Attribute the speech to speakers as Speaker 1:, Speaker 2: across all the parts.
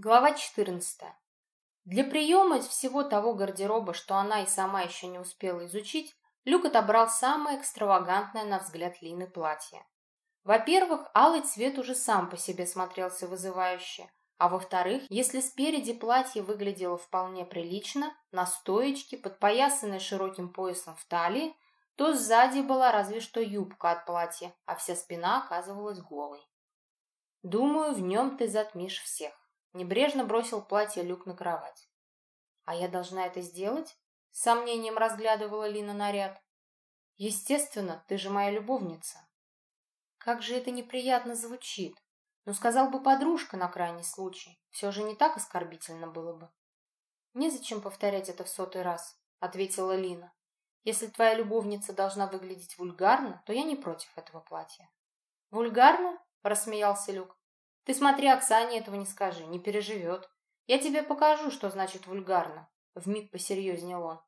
Speaker 1: Глава 14. Для приема из всего того гардероба, что она и сама еще не успела изучить, Люк отобрал самое экстравагантное на взгляд Лины платье. Во-первых, алый цвет уже сам по себе смотрелся вызывающе, а во-вторых, если спереди платье выглядело вполне прилично, на стоечке, подпоясанное широким поясом в талии, то сзади была разве что юбка от платья, а вся спина оказывалась голой. «Думаю, в нем ты затмишь всех», Небрежно бросил платье Люк на кровать. «А я должна это сделать?» С сомнением разглядывала Лина наряд. «Естественно, ты же моя любовница». Как же это неприятно звучит. Ну, сказал бы подружка на крайний случай. Все же не так оскорбительно было бы. «Незачем повторять это в сотый раз», — ответила Лина. «Если твоя любовница должна выглядеть вульгарно, то я не против этого платья». «Вульгарно?» — рассмеялся Люк. Ты смотри, Оксане этого не скажи, не переживет. Я тебе покажу, что значит вульгарно. Вмиг посерьезнел он.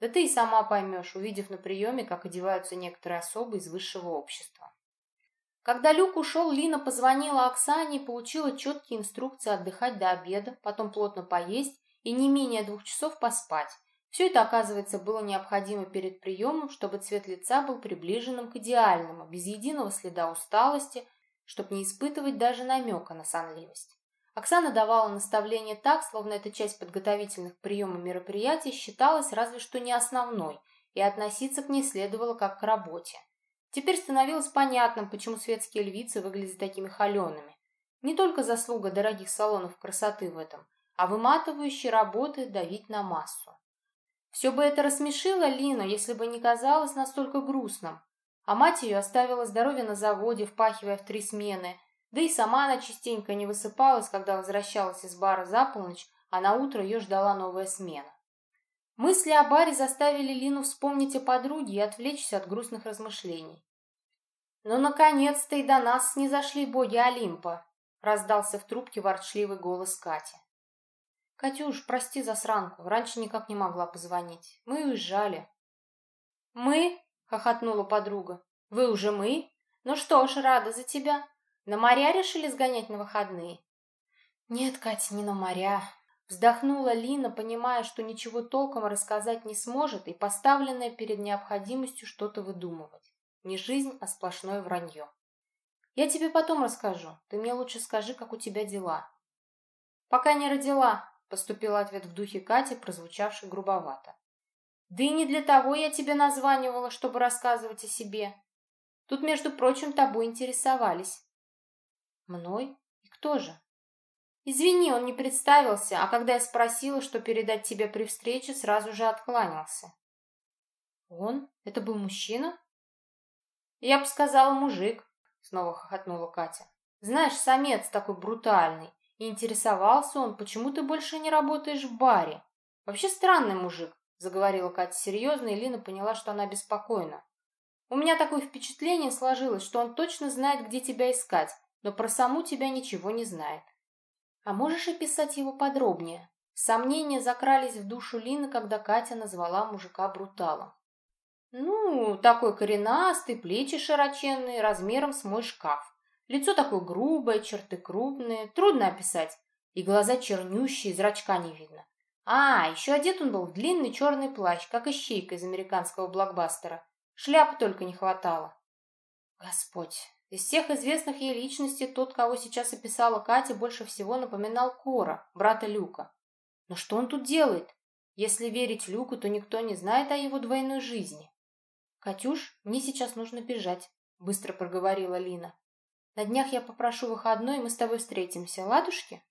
Speaker 1: Да ты и сама поймешь, увидев на приеме, как одеваются некоторые особы из высшего общества. Когда Люк ушел, Лина позвонила Оксане и получила четкие инструкции отдыхать до обеда, потом плотно поесть и не менее двух часов поспать. Все это, оказывается, было необходимо перед приемом, чтобы цвет лица был приближенным к идеальному, без единого следа усталости, чтобы не испытывать даже намека на сонливость. Оксана давала наставления так, словно эта часть подготовительных приемов мероприятий считалась разве что не основной, и относиться к ней следовало как к работе. Теперь становилось понятным, почему светские львицы выглядят такими холеными. Не только заслуга дорогих салонов красоты в этом, а выматывающей работы давить на массу. Все бы это рассмешило Лину, если бы не казалось настолько грустным, а мать ее оставила здоровье на заводе, впахивая в три смены. Да и сама она частенько не высыпалась, когда возвращалась из бара за полночь, а на утро ее ждала новая смена. Мысли о баре заставили Лину вспомнить о подруге и отвлечься от грустных размышлений. «Ну, наконец-то и до нас не зашли боги Олимпа!» — раздался в трубке ворчливый голос Кати. «Катюш, прости за сранку, раньше никак не могла позвонить. Мы уезжали». «Мы?» — хохотнула подруга. «Вы уже мы? Ну что ж, рада за тебя. На моря решили сгонять на выходные?» «Нет, Катя, не на моря», — вздохнула Лина, понимая, что ничего толком рассказать не сможет и поставленная перед необходимостью что-то выдумывать. Не жизнь, а сплошное вранье. «Я тебе потом расскажу. Ты мне лучше скажи, как у тебя дела». «Пока не родила», — поступил ответ в духе Кати, прозвучавший грубовато. Да и не для того я тебе названивала, чтобы рассказывать о себе. Тут, между прочим, тобой интересовались. Мной? И кто же? Извини, он не представился, а когда я спросила, что передать тебе при встрече, сразу же откланялся. Он? Это был мужчина? Я бы сказала, мужик, снова хохотнула Катя. Знаешь, самец такой брутальный. И интересовался он, почему ты больше не работаешь в баре. Вообще странный мужик, заговорила Катя серьезно, и Лина поняла, что она беспокойна. У меня такое впечатление сложилось, что он точно знает, где тебя искать, но про саму тебя ничего не знает. А можешь описать его подробнее? Сомнения закрались в душу Лины, когда Катя назвала мужика бруталом. Ну, такой коренастый, плечи широченные, размером с мой шкаф. Лицо такое грубое, черты крупные, трудно описать. И глаза чернющие, зрачка не видно. А, еще одет он был в длинный черный плащ, как ищейка из американского блокбастера. Шляпы только не хватало. Господь, из всех известных ей личностей тот, кого сейчас описала Катя, больше всего напоминал Кора, брата Люка. Но что он тут делает? Если верить Люку, то никто не знает о его двойной жизни. «Катюш, мне сейчас нужно бежать», — быстро проговорила Лина. «На днях я попрошу выходной, и мы с тобой встретимся, ладушки?»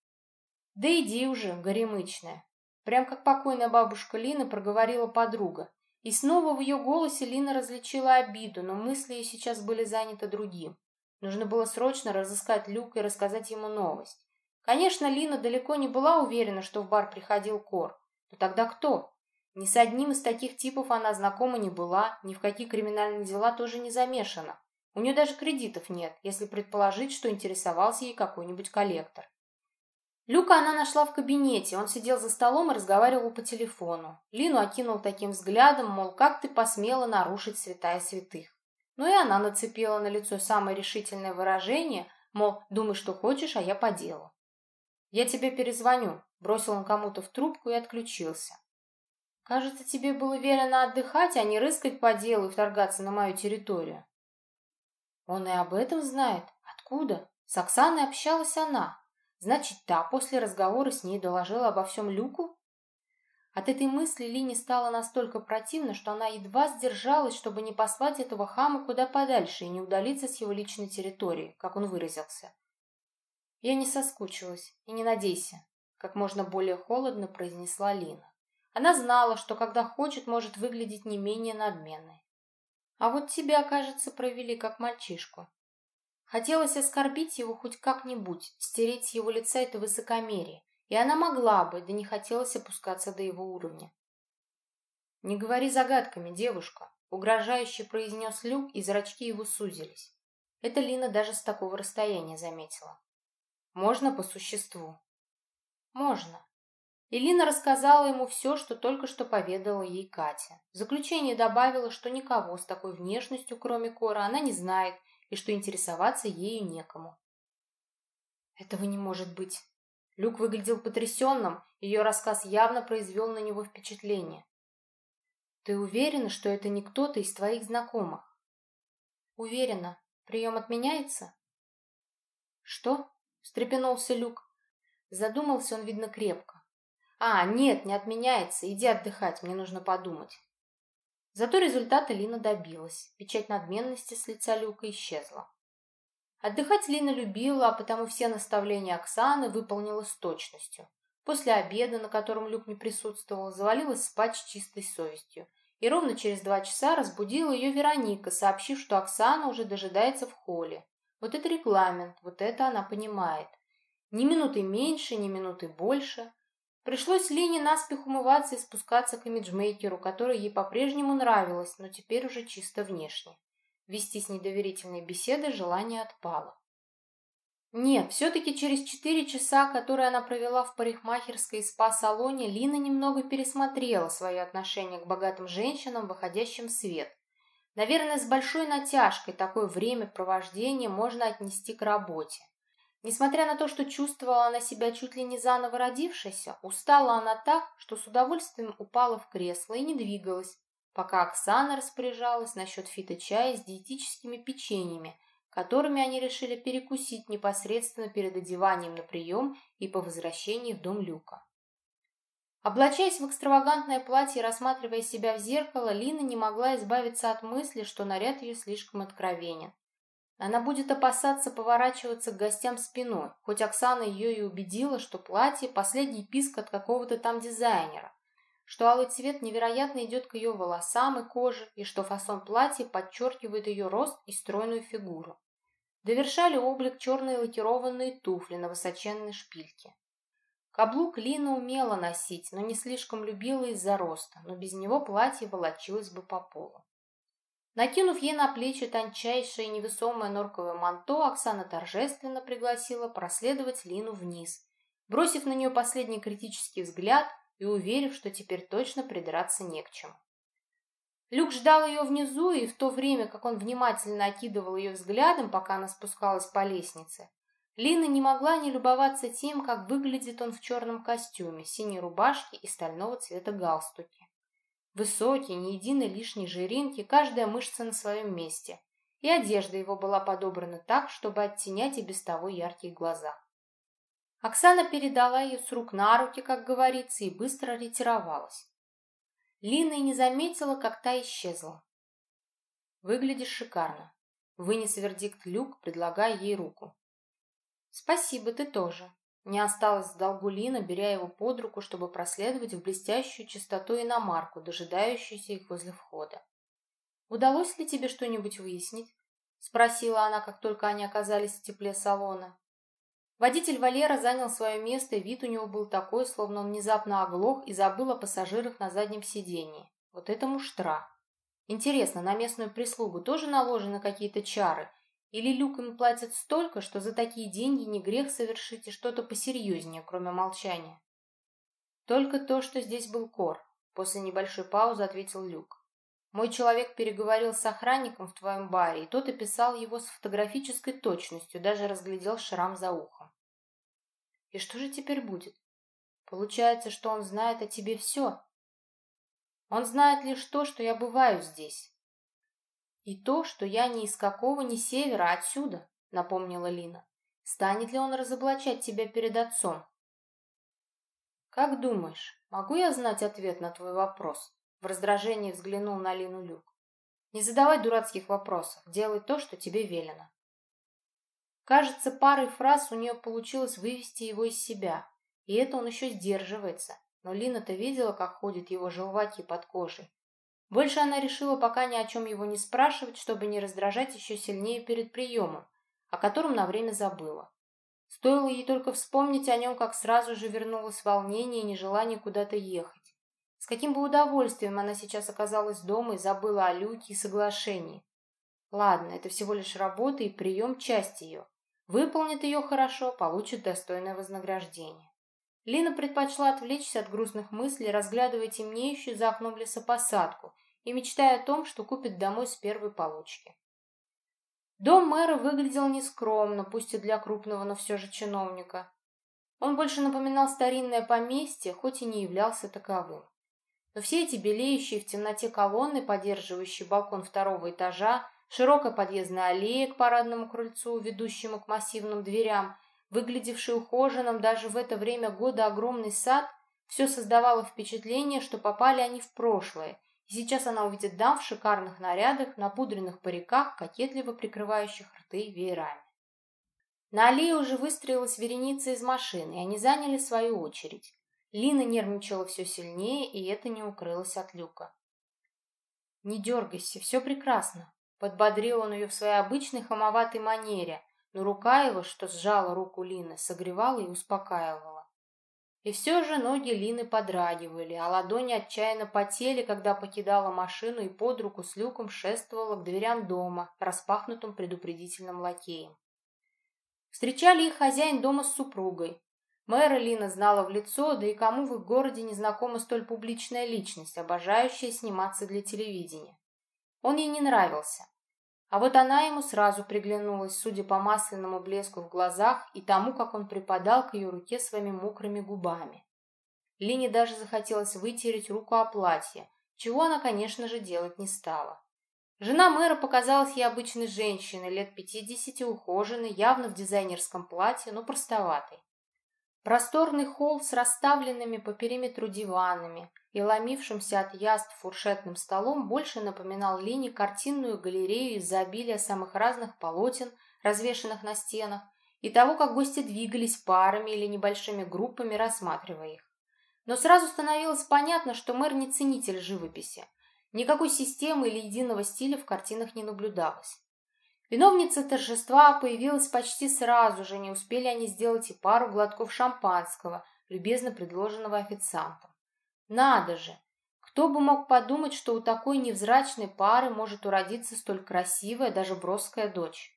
Speaker 1: «Да иди уже, горемычная», Прям как покойная бабушка Лина проговорила подруга. И снова в ее голосе Лина различила обиду, но мысли ее сейчас были заняты другим. Нужно было срочно разыскать Люка и рассказать ему новость. Конечно, Лина далеко не была уверена, что в бар приходил Кор. Но тогда кто? Ни с одним из таких типов она знакома не была, ни в какие криминальные дела тоже не замешана. У нее даже кредитов нет, если предположить, что интересовался ей какой-нибудь коллектор. Люка она нашла в кабинете, он сидел за столом и разговаривал по телефону. Лину окинул таким взглядом, мол, как ты посмела нарушить святая святых. Ну и она нацепила на лицо самое решительное выражение, мол, думай, что хочешь, а я по делу. «Я тебе перезвоню», — бросил он кому-то в трубку и отключился. «Кажется, тебе было велено отдыхать, а не рыскать по делу и вторгаться на мою территорию». Он и об этом знает. Откуда? С Оксаной общалась она. Значит, та после разговора с ней доложила обо всем Люку? От этой мысли Лине стало настолько противно, что она едва сдержалась, чтобы не послать этого хама куда подальше и не удалиться с его личной территории, как он выразился. «Я не соскучилась, и не надейся», — как можно более холодно произнесла Лина. Она знала, что когда хочет, может выглядеть не менее надменной. А вот тебя, кажется, провели как мальчишку. Хотелось оскорбить его хоть как-нибудь, стереть с его лица это высокомерие, и она могла бы, да не хотелось опускаться до его уровня. «Не говори загадками, девушка», — угрожающе произнес Люк, и зрачки его сузились. Это Лина даже с такого расстояния заметила. «Можно по существу?» «Можно», Элина рассказала ему все, что только что поведала ей Катя. В заключение добавила, что никого с такой внешностью, кроме Кора, она не знает, и что интересоваться ею некому. Этого не может быть. Люк выглядел потрясенным, ее рассказ явно произвел на него впечатление. «Ты уверена, что это не кто-то из твоих знакомых?» «Уверена. Прием отменяется?» «Что?» — встрепенулся Люк. Задумался он, видно, крепко. «А, нет, не отменяется. Иди отдыхать, мне нужно подумать». Зато результата Лина добилась. Печать надменности с лица Люка исчезла. Отдыхать Лина любила, а потому все наставления Оксаны выполнила с точностью. После обеда, на котором Люк не присутствовал, завалилась спать с чистой совестью. И ровно через два часа разбудила ее Вероника, сообщив, что Оксана уже дожидается в холле. Вот это регламент, вот это она понимает. Ни минуты меньше, ни минуты больше – Пришлось Лине наспех умываться и спускаться к имиджмейкеру, который ей по-прежнему нравилось, но теперь уже чисто внешне. Вести с недоверительной беседой желание отпало. Нет, все-таки через четыре часа, которые она провела в парикмахерской и спа-салоне, Лина немного пересмотрела свое отношение к богатым женщинам, выходящим в свет. Наверное, с большой натяжкой такое времяпровождение можно отнести к работе. Несмотря на то, что чувствовала она себя чуть ли не заново родившейся, устала она так, что с удовольствием упала в кресло и не двигалась, пока Оксана распоряжалась насчет фиточая с диетическими печеньями, которыми они решили перекусить непосредственно перед одеванием на прием и по возвращении в дом Люка. Облачаясь в экстравагантное платье и рассматривая себя в зеркало, Лина не могла избавиться от мысли, что наряд ее слишком откровенен. Она будет опасаться поворачиваться к гостям спиной, хоть Оксана ее и убедила, что платье – последний писк от какого-то там дизайнера, что алый цвет невероятно идет к ее волосам и коже, и что фасон платья подчеркивает ее рост и стройную фигуру. Довершали облик черные лакированные туфли на высоченной шпильке. Каблук Лина умела носить, но не слишком любила из-за роста, но без него платье волочилось бы по полу. Накинув ей на плечи тончайшее невесомое норковое манто, Оксана торжественно пригласила проследовать Лину вниз, бросив на нее последний критический взгляд и уверив, что теперь точно придраться не к чему. Люк ждал ее внизу, и в то время, как он внимательно окидывал ее взглядом, пока она спускалась по лестнице, Лина не могла не любоваться тем, как выглядит он в черном костюме, синей рубашке и стального цвета галстуке. Высокий, ни единой лишней жиринки, каждая мышца на своем месте. И одежда его была подобрана так, чтобы оттенять и без того яркие глаза. Оксана передала ее с рук на руки, как говорится, и быстро ретировалась. Лина и не заметила, как та исчезла. «Выглядишь шикарно», — вынес вердикт Люк, предлагая ей руку. «Спасибо, ты тоже», не осталось в долгу Лина, беря его под руку, чтобы проследовать в блестящую чистоту иномарку, дожидающуюся их возле входа. «Удалось ли тебе что-нибудь выяснить?» — спросила она, как только они оказались в тепле салона. Водитель Валера занял свое место, и вид у него был такой, словно он внезапно оглох и забыл о пассажирах на заднем сидении. Вот это муштра. Интересно, на местную прислугу тоже наложены какие-то чары, или Люк им платит столько, что за такие деньги не грех совершить и что-то посерьезнее, кроме молчания? Только то, что здесь был Кор. После небольшой паузы ответил Люк. Мой человек переговорил с охранником в твоем баре, и тот описал его с фотографической точностью, даже разглядел шрам за ухом. И что же теперь будет? Получается, что он знает о тебе все. Он знает лишь то, что я бываю здесь. И то, что я не из какого ни севера, а отсюда, напомнила Лина. Станет ли он разоблачать тебя перед отцом? Как думаешь, могу я знать ответ на твой вопрос? В раздражении взглянул на Лину Люк. Не задавай дурацких вопросов, делай то, что тебе велено. Кажется, парой фраз у нее получилось вывести его из себя, и это он еще сдерживается, но Лина-то видела, как ходят его желваки под кожей. Больше она решила пока ни о чем его не спрашивать, чтобы не раздражать еще сильнее перед приемом, о котором на время забыла. Стоило ей только вспомнить о нем, как сразу же вернулось волнение и нежелание куда-то ехать. С каким бы удовольствием она сейчас оказалась дома и забыла о люке и соглашении. Ладно, это всего лишь работа и прием часть ее. Выполнит ее хорошо, получит достойное вознаграждение. Лина предпочла отвлечься от грустных мыслей, разглядывая темнеющую за окном лесопосадку и мечтая о том, что купит домой с первой получки. Дом мэра выглядел нескромно, пусть и для крупного, но все же чиновника. Он больше напоминал старинное поместье, хоть и не являлся таковым. Но все эти белеющие в темноте колонны, поддерживающие балкон второго этажа, широкая подъездная аллея к парадному крыльцу, ведущему к массивным дверям, выглядевший ухоженным даже в это время года огромный сад, все создавало впечатление, что попали они в прошлое, и сейчас она увидит дам в шикарных нарядах, напудренных париках, кокетливо прикрывающих рты веерами. На аллее уже выстроилась вереница из машин, и они заняли свою очередь. Лина нервничала все сильнее, и это не укрылось от люка. «Не дергайся, все прекрасно», — подбодрил он ее в своей обычной хамоватой манере, но рука его, что сжала руку Лины, согревала и успокаивала. И все же ноги Лины подрагивали, а ладони отчаянно потели, когда покидала машину и под руку с люком шествовала к дверям дома, распахнутым предупредительным лакеем. Встречали их хозяин дома с супругой. Мэра Лина знала в лицо, да и кому в их городе не знакома столь публичная личность, обожающая сниматься для телевидения. Он ей не нравился. А вот она ему сразу приглянулась, судя по масляному блеску в глазах и тому, как он припадал к ее руке своими мокрыми губами. Лине даже захотелось вытереть руку о платье, чего она, конечно же, делать не стала. Жена мэра показалась ей обычной женщиной, лет пятидесяти, ухоженной, явно в дизайнерском платье, но простоватой. Просторный холл с расставленными по периметру диванами и ломившимся от яств фуршетным столом больше напоминал Лине картинную галерею из-за обилия самых разных полотен, развешанных на стенах, и того, как гости двигались парами или небольшими группами, рассматривая их. Но сразу становилось понятно, что мэр не ценитель живописи. Никакой системы или единого стиля в картинах не наблюдалось. Виновница торжества появилась почти сразу же, не успели они сделать и пару глотков шампанского, любезно предложенного официантом. Надо же! Кто бы мог подумать, что у такой невзрачной пары может уродиться столь красивая, даже броская дочь.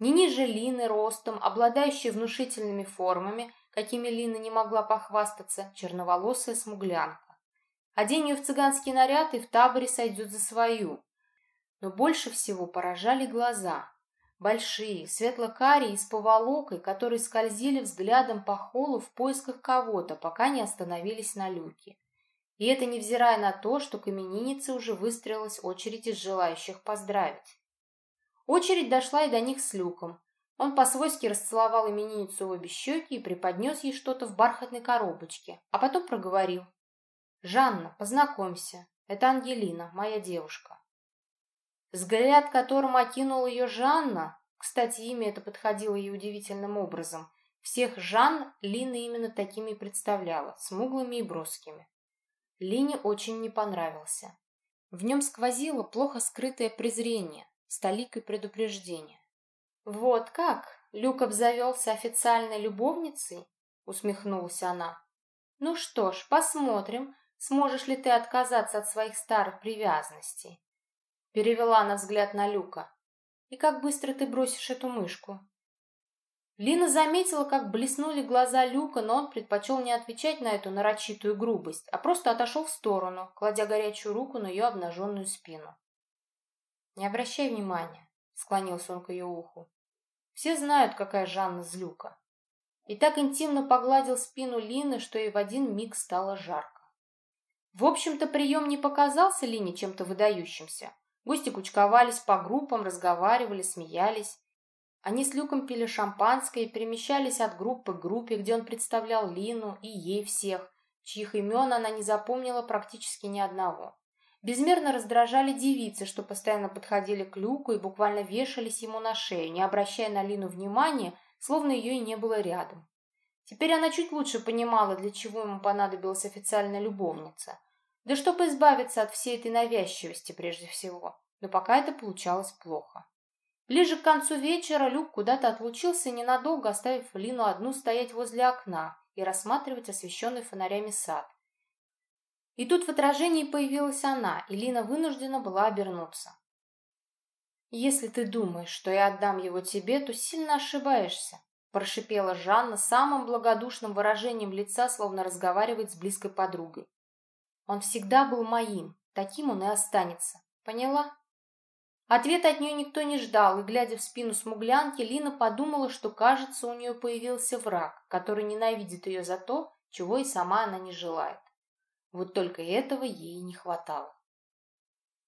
Speaker 1: Не ниже Лины ростом, обладающая внушительными формами, какими Лина не могла похвастаться, черноволосая смуглянка. Одень ее в цыганский наряд и в таборе сойдет за свою. Но больше всего поражали глаза. Большие, светло-карие с поволокой, которые скользили взглядом по холлу в поисках кого-то, пока не остановились на люке. И это невзирая на то, что к имениннице уже выстроилась очередь из желающих поздравить. Очередь дошла и до них с люком. Он по-свойски расцеловал именинницу в обе щеки и преподнес ей что-то в бархатной коробочке, а потом проговорил. «Жанна, познакомься, это Ангелина, моя девушка». Взгляд, которым окинул ее Жанна, кстати, имя это подходило ей удивительным образом, всех Жан Лина именно такими и представляла, смуглыми и броскими. Лине очень не понравился. В нем сквозило плохо скрытое презрение, столикой предупреждения. «Вот как? Люк обзавелся официальной любовницей?» — усмехнулась она. «Ну что ж, посмотрим, сможешь ли ты отказаться от своих старых привязанностей. Перевела на взгляд на Люка. «И как быстро ты бросишь эту мышку?» Лина заметила, как блеснули глаза Люка, но он предпочел не отвечать на эту нарочитую грубость, а просто отошел в сторону, кладя горячую руку на ее обнаженную спину. «Не обращай внимания», — склонился он к ее уху. «Все знают, какая Жанна злюка». и так интимно погладил спину Лины, что ей в один миг стало жарко. В общем-то, прием не показался Лине чем-то выдающимся. Гости кучковались по группам, разговаривали, смеялись. Они с Люком пили шампанское и перемещались от группы к группе, где он представлял Лину и ей всех, чьих имен она не запомнила практически ни одного. Безмерно раздражали девицы, что постоянно подходили к Люку и буквально вешались ему на шею, не обращая на Лину внимания, словно ее и не было рядом. Теперь она чуть лучше понимала, для чего ему понадобилась официальная любовница. Да чтобы избавиться от всей этой навязчивости прежде всего. Но пока это получалось плохо. Ближе к концу вечера Люк куда-то отлучился, ненадолго оставив Лину одну стоять возле окна и рассматривать освещенный фонарями сад. И тут в отражении появилась она, и Лина вынуждена была обернуться. «Если ты думаешь, что я отдам его тебе, то сильно ошибаешься», прошипела Жанна самым благодушным выражением лица, словно разговаривает с близкой подругой. «Он всегда был моим, таким он и останется. Поняла?» Ответа от нее никто не ждал, и, глядя в спину смуглянки, Лина подумала, что, кажется, у нее появился враг, который ненавидит ее за то, чего и сама она не желает. Вот только этого ей не хватало.